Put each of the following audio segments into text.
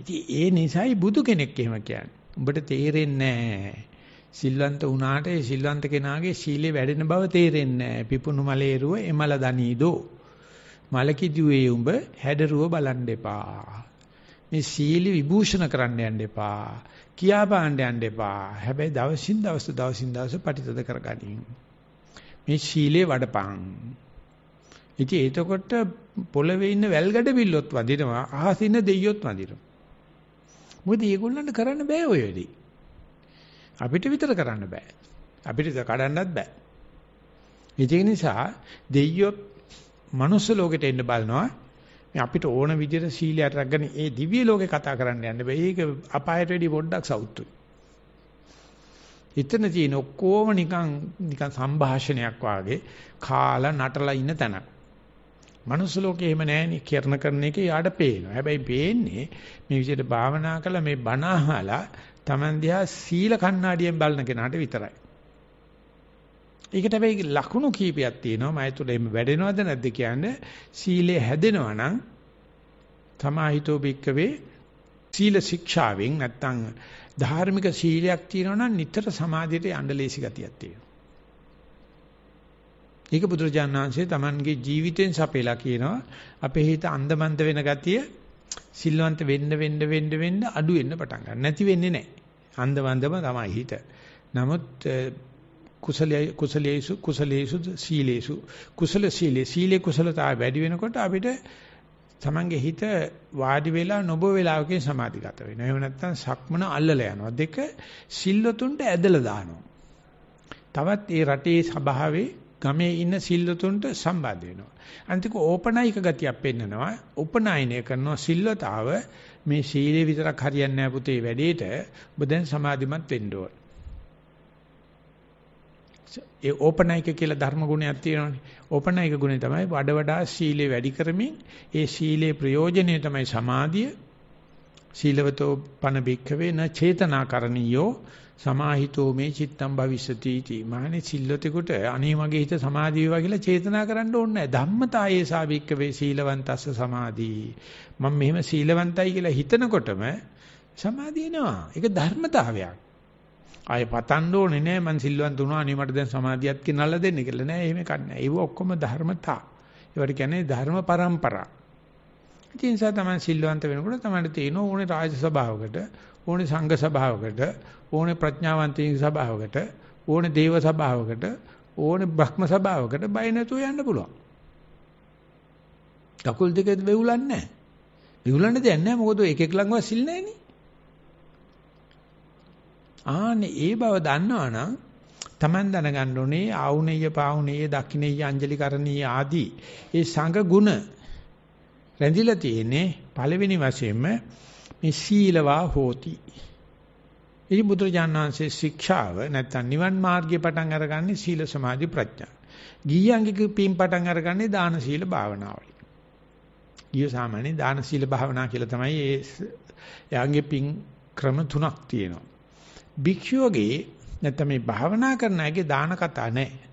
ඉතින් ඒ නිසායි බුදු කෙනෙක් එහෙම කියන්නේ. උඹට තේරෙන්නේ නැහැ. සිල්වන්ත වුණාට ඒ සිල්වන්ත කෙනාගේ සීලේ වැඩෙන බව තේරෙන්නේ නැහැ. පිපුණු මලේරුව එමල දනීදෝ. මලකිදුවේ උඹ හැඩරුව බලන් එපා. මේ සීල විභූෂණ කරන්න යන්න එපා. කියා පාණ්ඩ යන්න එපා. හැබැයි දවසින් දවස දවසින් දවස පරිතද කරගනින්. මේ සීලේ වඩපං. ඉතින් එතකොට පොළවේ ඉන්න වැල්ගඩ බිල්ලොත් වදිනවා අහසින් දෙයියොත් වදිනවා. මොකද මේගොල්ලන්ට කරන්න බෑ ඔය වැඩේ. අපිට විතර කරන්න බෑ. අපිට කඩන්නත් බෑ. ඒ නිසා දෙයියොත් මනුස්ස ලෝකෙට එන්න බලනවා. මේ අපිට ඕන විදිහට සීලයට රැගෙන ඒ දිව්‍ය ලෝකේ කතා කරන්න යන්න බෑ. ඒක අපායට වැඩි පොඩ්ඩක් සවුත්තුයි. එතන තියෙන ඔක්කොම නිකන් නිකන් සංഭാෂණයක් වාගේ කාලා නටලා ඉන්න තැනක්. මනුස්ස ලෝකේ එහෙම නැහෙනේ කරන කරන එක යාට පේනවා. හැබැයි පේන්නේ මේ විදිහට භාවනා කළා මේ බණ අහලා Taman දිහා සීල කණ්ණාඩියෙන් බලන කෙනාට විතරයි. ඒකට හැබැයි ලකුණු කීපයක් තියෙනවා. මම තුළ එහෙම වැඩෙනවද නැද්ද කියන්නේ සීලය හැදෙනවා නම් තමාහිතෝ බික්කවේ සීල ශික්ෂාවෙන් නැත්තම් ධාර්මික සීලයක් තියෙනවා නම් නිතර සමාධියට යන්න ලේසි ගතියක් තියෙනවා. ඒක බුදුරජාණන් වහන්සේ Tamanගේ ජීවිතෙන් සපේලා කියනවා අපේ හිත අන්දමන්ද වෙන ගතිය සිල්වන්ත වෙන්න වෙන්න වෙන්න වෙන්න අඩු වෙන්න පටන් ගන්න. නැති වෙන්නේ නැහැ. අන්දමන්දම තමයි හිත. නමුත් කුසලයේ කුසලයේසු කුසලයේසු සීලේසු කුසල සීලේ සීලේ කුසලතාව වැඩි වෙනකොට අපිට තමන්ගේ හිත වාඩි වෙලා නොබ වෙලාවකින් සමාධිගත වෙනවා. එහෙම නැත්නම් සක්මන අල්ලලා යනවා. දෙක සිල්වතුන්ට ඇදලා දානවා. තවත් ඒ රටේ ස්වභාවයේ ගමේ ඉන්න සිල්වතුන්ට සම්බන්ධ වෙනවා. අන්තික ඕපනායික ගතියක් පෙන්නනවා. උපනායනය කරනවා සිල්වතාව මේ සීලේ විතරක් හරියන්නේ නැහැ පුතේ වැඩේට ඔබ දැන් සමාධිමත් වෙන්න ඕන. ඒ ඕපනායික කියලා ධර්ම ගුණයක් තියෙනවානේ. ඕපනායික ගුණය තමයි වඩ වඩා සීලේ වැඩි කරමින් ඒ සීලේ ප්‍රයෝජනය තමයි සමාධිය. සීලවතෝ පන බික්ඛවේ න චේතනාකරණියෝ සමාහිතෝ මේ චිත්තම් භවිෂති इति. මහණේ සිල්වතෙකුට අනේ මගේ හිත සමාධි වේවා කියලා චේතනා කරන්න ඕනේ නැහැ. ධම්මතායේ සාවික්ක වේ සීලවන්තස්ස සමාධී. මම මෙහෙම සීලවන්තයි කියලා හිතනකොටම සමාධිය එනවා. ඒක ධර්මතාවයක්. ආය පතන්න ඕනේ නෑ මං සිල්වන්ත වුණා අනේ මට දැන් සමාධියත් කිනල්ලා දෙන්න කියලා නෑ එහෙම කන්නේ. ඒව ඔක්කොම ධර්මතා. ඒවට කියන්නේ ධර්ම પરම්පරා. ඉතින් නිසා තමයි සිල්වන්ත වෙනකොට තමයි තේින ඕනේ රාජ සභාවකට ඕනේ සංඝ සභාවකට ඕනේ ප්‍රඥාවන්තයින් සභාවකට ඕනේ දේව සභාවකට ඕනේ බ්‍රහ්ම සභාවකට බය නැතුව යන්න පුළුවන්. කකුල් දෙක වෙවුලන්නේ නැහැ. වෙවුලන්න දෙයක් නැහැ මොකද එක එක ළඟව සිල් නැහෙනේ. ආනේ ඒ බව දන්නවනම් Taman දැනගන්න ඕනේ ආවුනේය පාවුනේය දක්ඛිනේය අංජලි කරණීය ආදී ඒ සංඝ ගුණ රැඳිලා තියෙන්නේ පළවෙනි වශයෙන්ම මේ සීලවා හෝති. ඉතින් බුදුරජාණන් වහන්සේ ශික්ෂාව නැත්තම් නිවන් මාර්ගය පටන් අරගන්නේ සීල සමාධි ප්‍රඥා. ගිහියන්ගේ පින් පටන් අරගන්නේ දාන සීල භාවනාවයි. ගිය සාමාන්‍ය දාන සීල භාවනා කියලා තමයි ඒ යාගේ පින් ක්‍රම තුනක් තියෙනවා. භික්ෂුවගේ නැත්නම් මේ භාවනා කරන අයගේ දාන කතා නැහැ.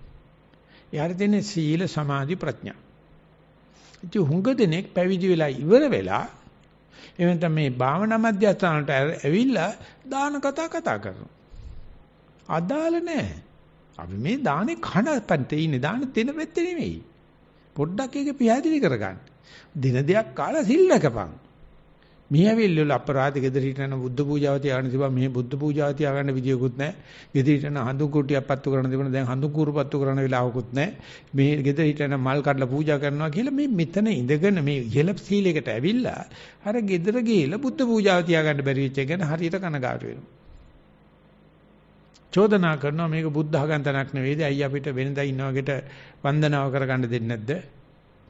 යාර දෙන්නේ සීල සමාධි ප්‍රඥා. ඉතින් හුඟ දෙනෙක් පැවිදි වෙලා ඉවර වෙලා එහෙම මේ භාවනා මධ්‍යස්ථානට ඇවිල්ලා දාන කතා කතා කරනවා. අදාළ නැහැ. අපි මේ දානේ කන පැත්තේ ඉන්නේ දාන දෙන පැත්තේ නෙමෙයි. පොඩ්ඩක් ඒක පියාදිලි කරගන්න. දින දෙකක් කාලා සිල් නැකපන්. මියවිල්ල වල අපරාධ ගෙදර හිටන බුද්ධ පූජාව තියාගෙන තිබා මේ බුද්ධ පූජාව තියාගන්න විදියකුත් නැහැ. ගෙදර හිටන හඳු කුටියක් පත්තු කරන තිබුණ දැන් හඳු කුරු පත්තු කරන වෙලාවකුත් නැහැ. මේ ගෙදර හිටන මල් කඩලා පූජා කරනවා කියලා මේ මෙතන ඉඳගෙන මේ ඉහළ සීලයකට ඇවිල්ලා අර ගෙදර ගිහලා බුද්ධ පූජාව තියාගන්න බැරි වෙච්ච එක ගැන හරියට කනගාටු වෙනවා. චෝදනා කරනවා මේක බුද්ධ ආගන්තනක් නෙවෙයිද? ඇයි අපිට වෙනදා ඉන්න වගේට වන්දනාව කරගන්න දෙන්නේ නැද්ද?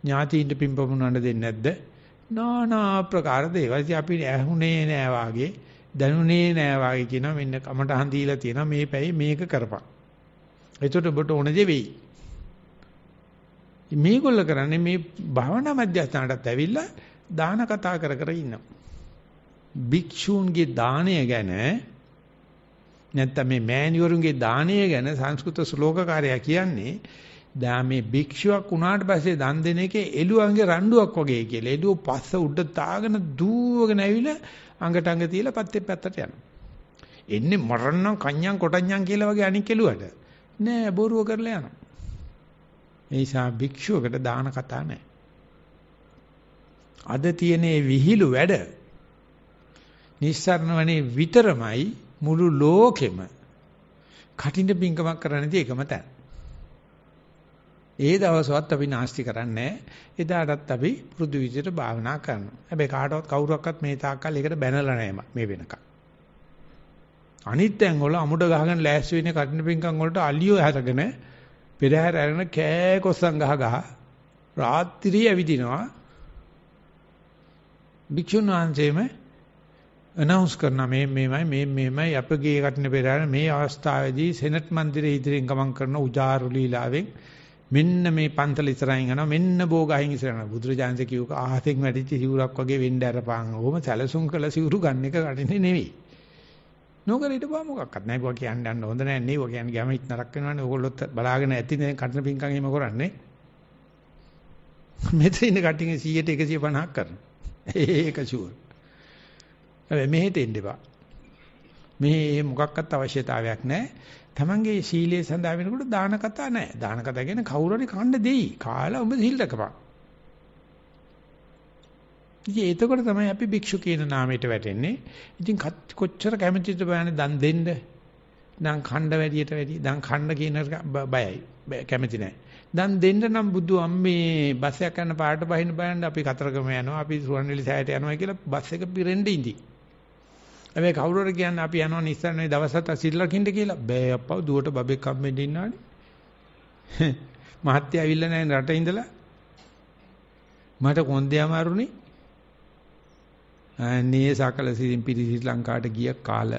ඥාතියින්ට පිම්පමුණන්න දෙන්නේ නැද්ද? নানা ආකාර දේවල් ඉතින් අපි ඇහුනේ නෑ වාගේ දැනුනේ නෑ වාගේ කියනවා මෙන්න කමටහන් දීලා තියෙනවා මේ පැයි මේක කරපන්. එතකොට ඔබට ඕන දේ වෙයි. මේගොල්ල කරන්නේ මේ භාවනා මධ්‍යස්ථානටත් ඇවිල්ලා දාන කතා කර කර ඉන්නවා. භික්ෂූන්ගේ දාණය ගැන නැත්නම් මේ මෑණිවරුන්ගේ දාණය ගැන සංස්කෘත ශ්ලෝකකාරයා කියන්නේ දැන් මේ භික්ෂුවක් වුණාට පස්සේ දන් දෙන එකේ එළුවන්ගේ රණ්ඩුවක් වගේ කියලා. එළුව පස්ස උඩ තාගෙන දූවගෙන ඇවිල්ලා අඟට අඟ තියලා පැත්තේ පැත්තට යනවා. එන්නේ මරණම් කන්‍යම් කොටන්යම් කියලා වගේ අනික් එළුවට. නෑ බොරුව කරලා යනවා. ඒ නිසා භික්ෂුවකට දාන කතා නෑ. අද තියෙන විහිළු වැඩ නිස්සාරණ වනේ විතරමයි මුළු ලෝකෙම කටින් පිංකමක් කරන්නදී එකම තැන. ඒ දවසවත් අපි නාස්ති කරන්නේ එදාටත් අපි පුරුදු විදිහට භාවනා කරනවා. හැබැයි කාටවත් කවුරක්වත් මේ තාක්කල් ඒකට බැනලා නැහැ මේ වෙනකම්. අනිත් තැන් වල අමුඩ ගහගෙන ලෑස්ති වෙන්නේ කටින් පිංකම් වලට අලියෝ හැරගෙන පෙරහැර අරගෙන කෑ කොස්සන් ගහ ගහ රාත්‍රියේ ඇවිදිනවා. භික්ෂුන් වහන්සේම අනවුන්ස් කරන මේ මේමයි මේ මේමයි අපගේ කටින පෙරහැර මේ අවස්ථාවේදී සෙනට් මන්දිරයේ ඉදිරියෙන් ගමන් කරන උජාරු ලීලාවෙන් මෙන්න මේ පන්තල ඉස්සරහින් යනවා මෙන්න බෝගහින් ඉස්සරහන බුදුරජාණන්සේ කිව්ක ආහතෙන් වැඩිච්ච සිවුරක් වගේ වෙන්න අරපන්. ඕම සැලසුම් කළ සිවුරු ගන්න එක කටින්නේ නෙවෙයි. නොකර හිටපුවා මොකක්වත් නැහැ. ඒවා කියන්න යන්න හොඳ නැහැ. නේ ඒවා කියන්නේ ගැමිත් නරක වෙනවනේ. ඕගොල්ලොත් බලාගෙන ඇති නේ කටින පිංකම් එහෙම කරන්නේ. මෙතන ඉන්න කටින්ගේ 100ට 150ක් කරනවා. ඒක ෂුවර්. හැබැයි මෙහෙට එන්න එපා. මේ මොකක්වත් අවශ්‍යතාවයක් නැහැ. තමන්ගේ සීලයේ සඳහා වෙනකොට දාන කතා නැහැ. දාන කතා කියන්නේ කවුරු හරි කන්න දෙයි. කාලා ඔබ සිල් රකපන්. ඉතින් එතකොට තමයි අපි භික්ෂු කියන නාමයට වැටෙන්නේ. ඉතින් කොච්චර කැමැතිද බලන්න දන් දෙන්න. දන් ඛණ්ඩ වැඩියට වැඩි. දන් ඛණ්ඩ කියන බයයි. කැමැති නැහැ. දන් දෙන්න නම් බුදු අම්මේ බස් එක යන පාට බහින්න බලන්න අපි කතරගම යනවා. අපි සුවන්වැලි සෑයට යනවා කියලා බස් එක පිරෙන්න ඉඳි. හැබැයි කවුරු හරි කියන්නේ අපි යනවා නිස්සාරණේ දවසට සිල් රකින්න කියලා. බෑ අප්පා දුවට බබෙක් හම්බෙන්න ඉන්නවනේ. මහත්තයා ඇවිල්ලා නැහැ රට ඉඳලා. මට කොන්දේ අමාරුනේ. අනේ සකල සිරින් පිරි ශ්‍රී ලංකාවට ගිය කාල.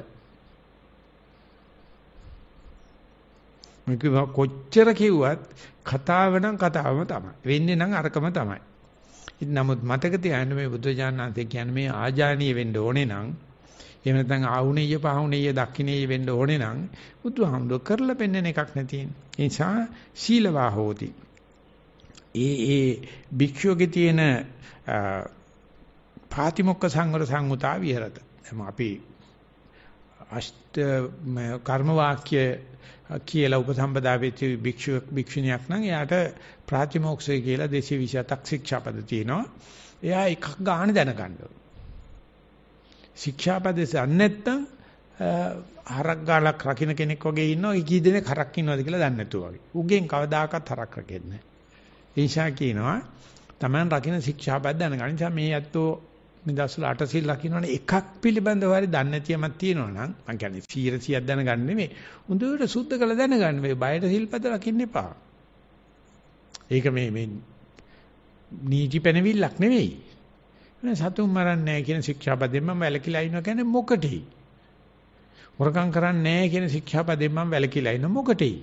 මේක කොච්චර කිව්වත් කතාව නම් කතාවම තමයි. වෙන්නේ නම් අරකම තමයි. ඉතින් නමුත් මතක තියාගන්න මේ බුද්ධ ඥානanతే කියන්නේ මේ ආජානීය වෙන්න ඕනේ නම් එහෙම නැත්නම් ආහුණෙය පහුණෙය දක්ඛිනෙය වෙන්න ඕනේ නම් බුදුහාමුදුර කරලා පෙන්වන එකක් නැතිනේ. ඒ නිසා සීලවා හෝති. ඒ ඒ භික්ෂුවගේ තියෙන පාතිමොක්ක සංවර සංගුතා විහෙරත. අපි අෂ්ට කර්ම වාක්‍ය කියලා උපසම්පදා වෙච්ච භික්ෂුවක් භික්ෂුණියක් නම් එයාට ප්‍රාතිමෝක්ෂය කියලා 227ක් ශික්ෂාපද තියෙනවා. එයා එකක් ගන්න දැනගන්න ඕනේ. ශික්ෂාපදේ සම්න්නේ නැත්තම් හරක් ගාලක් රකින්න කෙනෙක් වගේ ඉන්නවා කී දෙනෙක් හරක් ඉන්නවද කියලා දන්නේ නැතුව වගේ. උගෙන් කවදාකවත් හරක් රකෙන්නේ නැහැ. ඒෂා කියනවා Taman රකින්න ශික්ෂාපද දැනගන්න. නිසා මේ ඇත්තෝ නිදර්ශන අට සිල් රකින්නනේ එකක් පිළිබඳව හරි දන්නේ නැතිවමක් තියෙනවා නම් මං කියන්නේ 100 100ක් දැනගන්න නෙමෙයි. හොඳට සුද්ධ කරලා දැනගන්න මේ බයට සිල්පද රකින්න එපා. ඒක මේ මේ නීති පැනවිල්ලක් නෙවෙයි. සතුන් මරන්නේ නැහැ කියන ශික්ෂාපදයෙන් මම වැළකීලා ඉන්නවා කියන්නේ මොකටේ? හොරකම් කරන්නේ නැහැ කියන ශික්ෂාපදයෙන් මම වැළකීලා ඉන්න මොකටේ?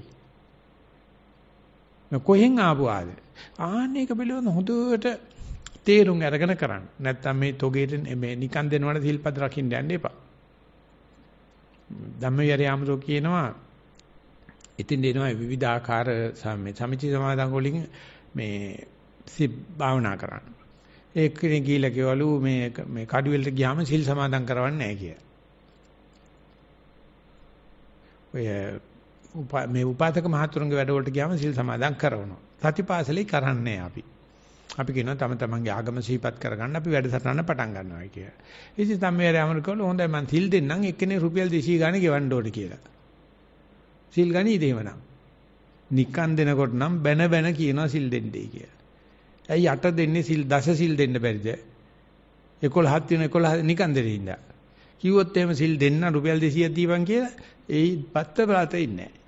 කොහෙන් ආපු ආද? ආන්න ඒක පිළිබඳ හොඳට තේරුම් අරගෙන කරන්න. නැත්තම් මේ තොගේට මේ නිකන් දෙනවට සිල්පද රකින්න යන්න එපා. ධම්මවිහාරය ආමරෝ කියනවා ඉතින් දෙනවා විවිධාකාර සමිති සමාදන් වලින් මේ සිබ් භාවනා කරන්න. ඒ කෙනෙක් ගිහිල්ලා කිව්වලු මේ මේ කඩුවෙලට ගියාම සිල් සමාදන් කරවන්නේ නැහැ කියලා. ඔය මේ උපාසක මහතුරුන්ගේ වැඩවලට ගියාම සිල් සමාදන් කරනවා. සතිපාසලේ කරන්නේ අපි. අපි කියනවා තම තමන්ගේ ආගම සිහිපත් කරගන්න අපි වැඩසටහන පටන් ගන්නවා කියලා. ඉතින් තමයි ඇමරිකාවල හොඳයි මං සිල් දෙන්නම් එක්කෙනේ රුපියල් 200 ගානේ ගෙවන්න ඕනේ කියලා. සිල් ගනී දෙවනම්. නිකන් දෙනකොට නම් බැන බැන කියනවා සිල් දෙන්නයි කියලා. ඇයි අට දෙන්නේ සිල් දස සිල් දෙන්න බැරිද? 11ක් තියෙන 11 නිකන් දෙන්නේ ඉඳා. කිව්වොත් එහෙම සිල් දෙන්න රුපියල් 200ක් දීපන් කියලා ඒ පත්ත ප්‍රාතේ ඉන්නේ නැහැ.